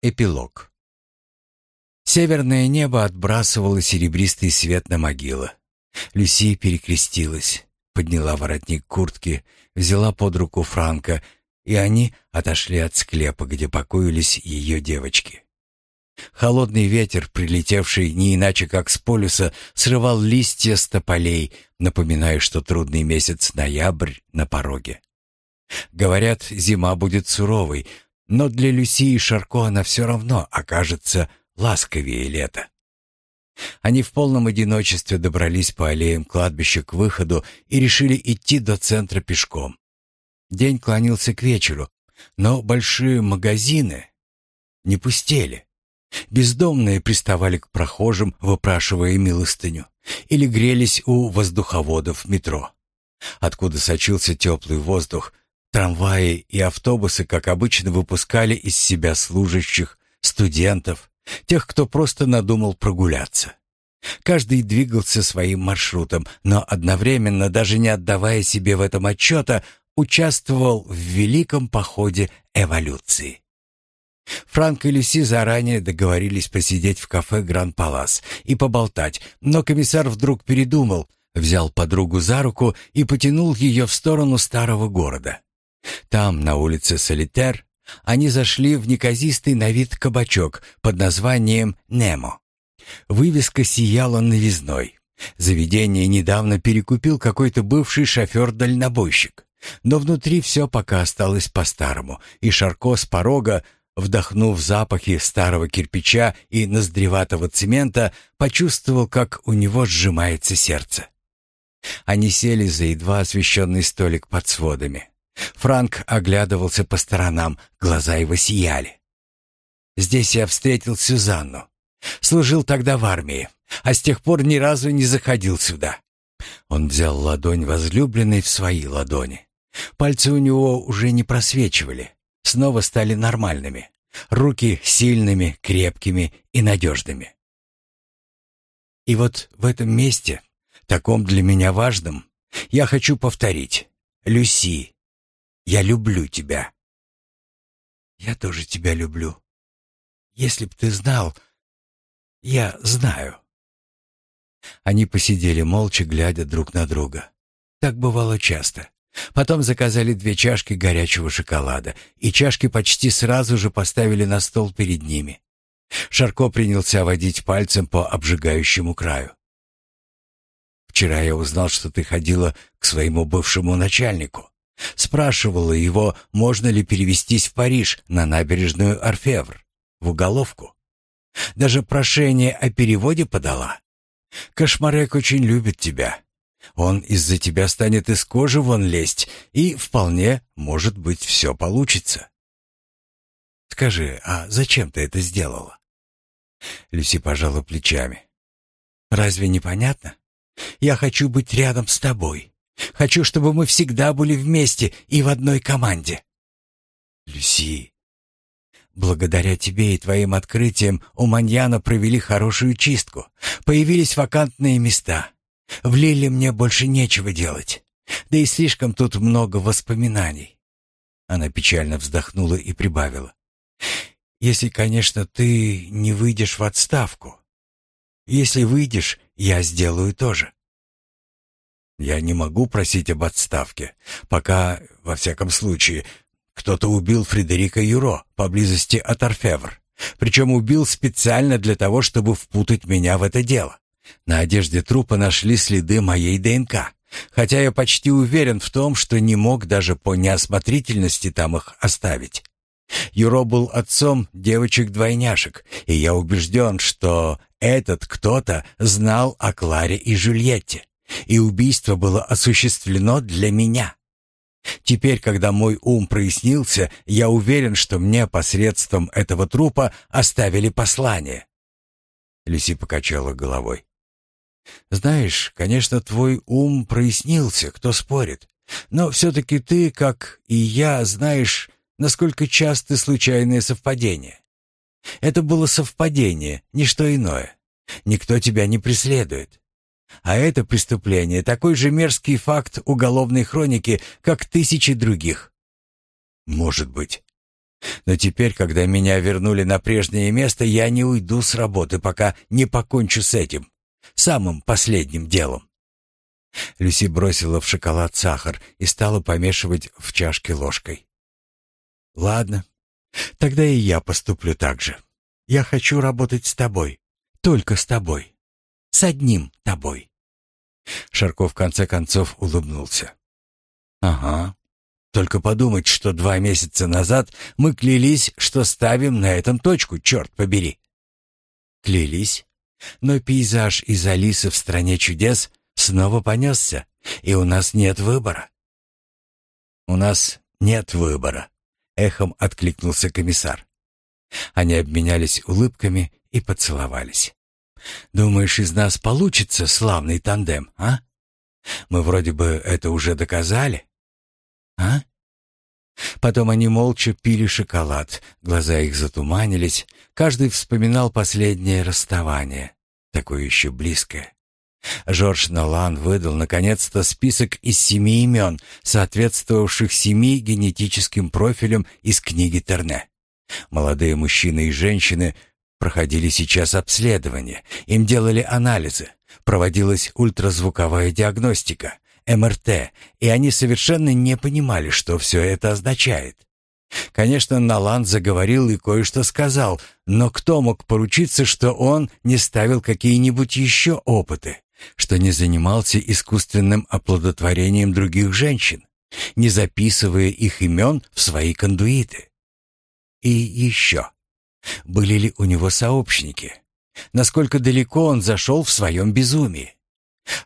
Эпилог. Северное небо отбрасывало серебристый свет на могилы. Люси перекрестилась, подняла воротник куртки, взяла под руку Франка, и они отошли от склепа, где покоились ее девочки. Холодный ветер, прилетевший не иначе как с полюса, срывал листья с тополей, напоминая, что трудный месяц ноябрь на пороге. Говорят, зима будет суровой, но для Люси и Шарко она все равно окажется ласковее лета. Они в полном одиночестве добрались по аллеям кладбища к выходу и решили идти до центра пешком. День клонился к вечеру, но большие магазины не пустели. Бездомные приставали к прохожим, выпрашивая милостыню, или грелись у воздуховодов метро, откуда сочился теплый воздух, Трамваи и автобусы, как обычно, выпускали из себя служащих, студентов, тех, кто просто надумал прогуляться. Каждый двигался своим маршрутом, но одновременно, даже не отдавая себе в этом отчета, участвовал в великом походе эволюции. Франк и Люси заранее договорились посидеть в кафе «Гран Палас» и поболтать, но комиссар вдруг передумал, взял подругу за руку и потянул ее в сторону старого города. Там, на улице Солитер, они зашли в неказистый на вид кабачок под названием «Немо». Вывеска сияла новизной. Заведение недавно перекупил какой-то бывший шофер-дальнобойщик. Но внутри все пока осталось по-старому, и Шарко с порога, вдохнув запахи старого кирпича и ноздреватого цемента, почувствовал, как у него сжимается сердце. Они сели за едва освещенный столик под сводами. Франк оглядывался по сторонам, глаза его сияли. «Здесь я встретил Сюзанну. Служил тогда в армии, а с тех пор ни разу не заходил сюда». Он взял ладонь возлюбленной в свои ладони. Пальцы у него уже не просвечивали, снова стали нормальными. Руки сильными, крепкими и надежными. И вот в этом месте, таком для меня важном, я хочу повторить. Люси, я люблю тебя». «Я тоже тебя люблю. Если б ты знал, я знаю». Они посидели молча, глядя друг на друга. Так бывало часто. Потом заказали две чашки горячего шоколада, и чашки почти сразу же поставили на стол перед ними. Шарко принялся водить пальцем по обжигающему краю. «Вчера я узнал, что ты ходила к своему бывшему начальнику. Спрашивала его, можно ли перевестись в Париж на набережную Орфевр, в уголовку. Даже прошение о переводе подала. Кошмарек очень любит тебя. Он из-за тебя станет из кожи вон лезть, и вполне, может быть, все получится. Скажи, а зачем ты это сделала? Люси пожала плечами. Разве не понятно? Я хочу быть рядом с тобой. Хочу, чтобы мы всегда были вместе и в одной команде. Люси, благодаря тебе и твоим открытиям у Маньяна провели хорошую чистку. Появились вакантные места. В Лиле мне больше нечего делать. Да и слишком тут много воспоминаний. Она печально вздохнула и прибавила. Если, конечно, ты не выйдешь в отставку. Если выйдешь, я сделаю тоже. Я не могу просить об отставке, пока, во всяком случае, кто-то убил Фредерика Юро поблизости от Орфевр. Причем убил специально для того, чтобы впутать меня в это дело. На одежде трупа нашли следы моей ДНК. Хотя я почти уверен в том, что не мог даже по неосмотрительности там их оставить. Юро был отцом девочек-двойняшек, и я убежден, что этот кто-то знал о Кларе и Жюльетте и убийство было осуществлено для меня. Теперь, когда мой ум прояснился, я уверен, что мне посредством этого трупа оставили послание. Люси покачала головой. Знаешь, конечно, твой ум прояснился, кто спорит. Но все-таки ты, как и я, знаешь, насколько часты случайные совпадения. Это было совпадение, не что иное. Никто тебя не преследует. А это преступление такой же мерзкий факт уголовной хроники, как тысячи других. Может быть. Но теперь, когда меня вернули на прежнее место, я не уйду с работы, пока не покончу с этим, самым последним делом. Люси бросила в шоколад сахар и стала помешивать в чашке ложкой. «Ладно, тогда и я поступлю так же. Я хочу работать с тобой, только с тобой, с одним тобой». Шарков в конце концов улыбнулся. «Ага, только подумать, что два месяца назад мы клялись, что ставим на этом точку, черт побери». Клялись, но пейзаж из Алисы в «Стране чудес» снова понесся, и у нас нет выбора. «У нас нет выбора», — эхом откликнулся комиссар. Они обменялись улыбками и поцеловались. «Думаешь, из нас получится славный тандем, а? Мы вроде бы это уже доказали. А?» Потом они молча пили шоколад, глаза их затуманились, каждый вспоминал последнее расставание, такое еще близкое. Жорж Налан выдал наконец-то список из семи имен, соответствовавших семи генетическим профилям из книги Терне. Молодые мужчины и женщины проходили сейчас обследование, им делали анализы, проводилась ультразвуковая диагностика, МРТ, и они совершенно не понимали, что все это означает. Конечно, Налан заговорил и кое-что сказал, но кто мог поручиться, что он не ставил какие-нибудь еще опыты, что не занимался искусственным оплодотворением других женщин, не записывая их имен в свои кондуиты? И еще. Были ли у него сообщники? Насколько далеко он зашел в своем безумии?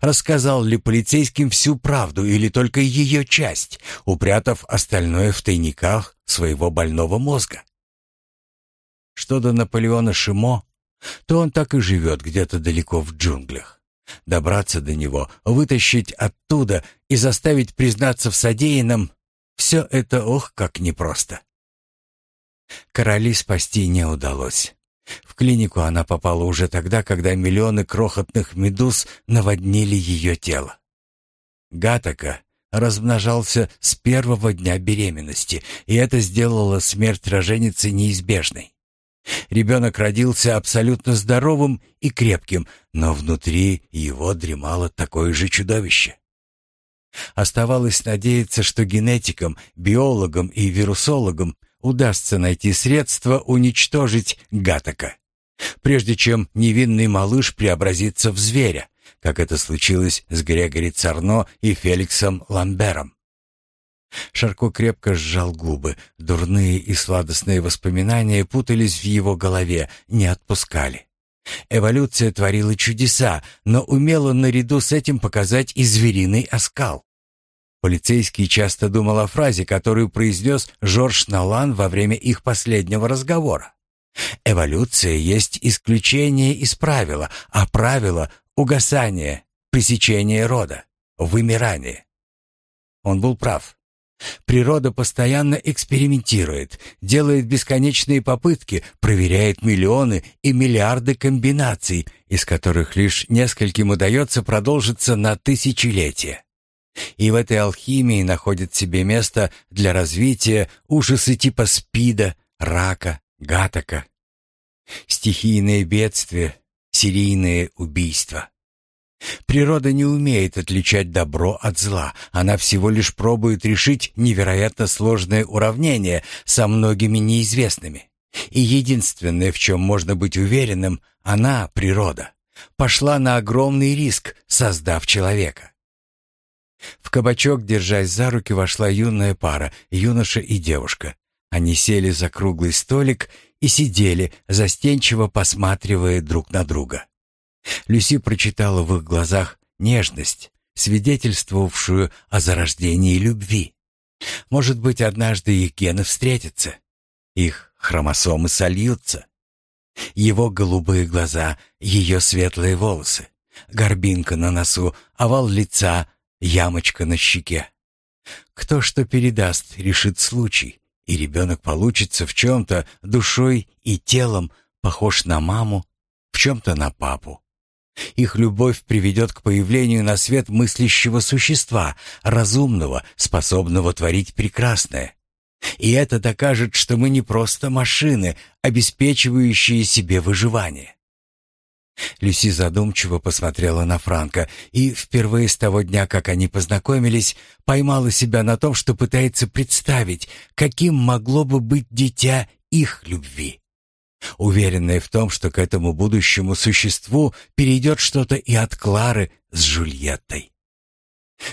Рассказал ли полицейским всю правду или только ее часть, упрятав остальное в тайниках своего больного мозга? Что до Наполеона Шимо, то он так и живет где-то далеко в джунглях. Добраться до него, вытащить оттуда и заставить признаться в содеянном — все это ох, как непросто. Короли спасти не удалось. В клинику она попала уже тогда, когда миллионы крохотных медуз наводнили ее тело. Гатака размножался с первого дня беременности, и это сделало смерть роженицы неизбежной. Ребенок родился абсолютно здоровым и крепким, но внутри его дремало такое же чудовище. Оставалось надеяться, что генетикам, биологам и вирусологам удастся найти средства уничтожить Гатака, прежде чем невинный малыш преобразится в зверя, как это случилось с Грегори Царно и Феликсом Ламбером. Шарко крепко сжал губы, дурные и сладостные воспоминания путались в его голове, не отпускали. Эволюция творила чудеса, но умела наряду с этим показать и звериный оскал. Полицейский часто думал о фразе, которую произнес Жорж Налан во время их последнего разговора. «Эволюция есть исключение из правила, а правило — угасание, пресечение рода, вымирание». Он был прав. Природа постоянно экспериментирует, делает бесконечные попытки, проверяет миллионы и миллиарды комбинаций, из которых лишь нескольким удается продолжиться на тысячелетия. И в этой алхимии находит себе место для развития ужасы типа СПИДа, рака, гатака. Стихийные бедствия, серийные убийства. Природа не умеет отличать добро от зла. Она всего лишь пробует решить невероятно сложное уравнение со многими неизвестными. И единственное, в чем можно быть уверенным, она, природа, пошла на огромный риск, создав человека. В кабачок, держась за руки, вошла юная пара, юноша и девушка. Они сели за круглый столик и сидели, застенчиво посматривая друг на друга. Люси прочитала в их глазах нежность, свидетельствовавшую о зарождении любви. Может быть, однажды их гены встретятся, их хромосомы сольются. Его голубые глаза, ее светлые волосы, горбинка на носу, овал лица, ямочка на щеке. Кто что передаст, решит случай, и ребенок получится в чем-то душой и телом похож на маму, в чем-то на папу. Их любовь приведет к появлению на свет мыслящего существа, разумного, способного творить прекрасное. И это докажет, что мы не просто машины, обеспечивающие себе выживание. Люси задумчиво посмотрела на Франка и впервые с того дня, как они познакомились, поймала себя на том, что пытается представить, каким могло бы быть дитя их любви. Уверенная в том, что к этому будущему существу перейдет что-то и от Клары с Жульеттой.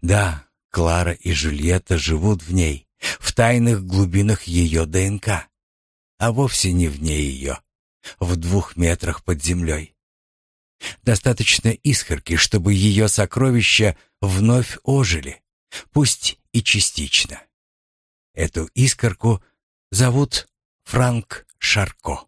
Да, Клара и Жульетта живут в ней, в тайных глубинах ее ДНК, а вовсе не вне ее, в двух метрах под землей. Достаточно искорки, чтобы ее сокровища вновь ожили, пусть и частично. Эту искорку зовут Франк Шарко.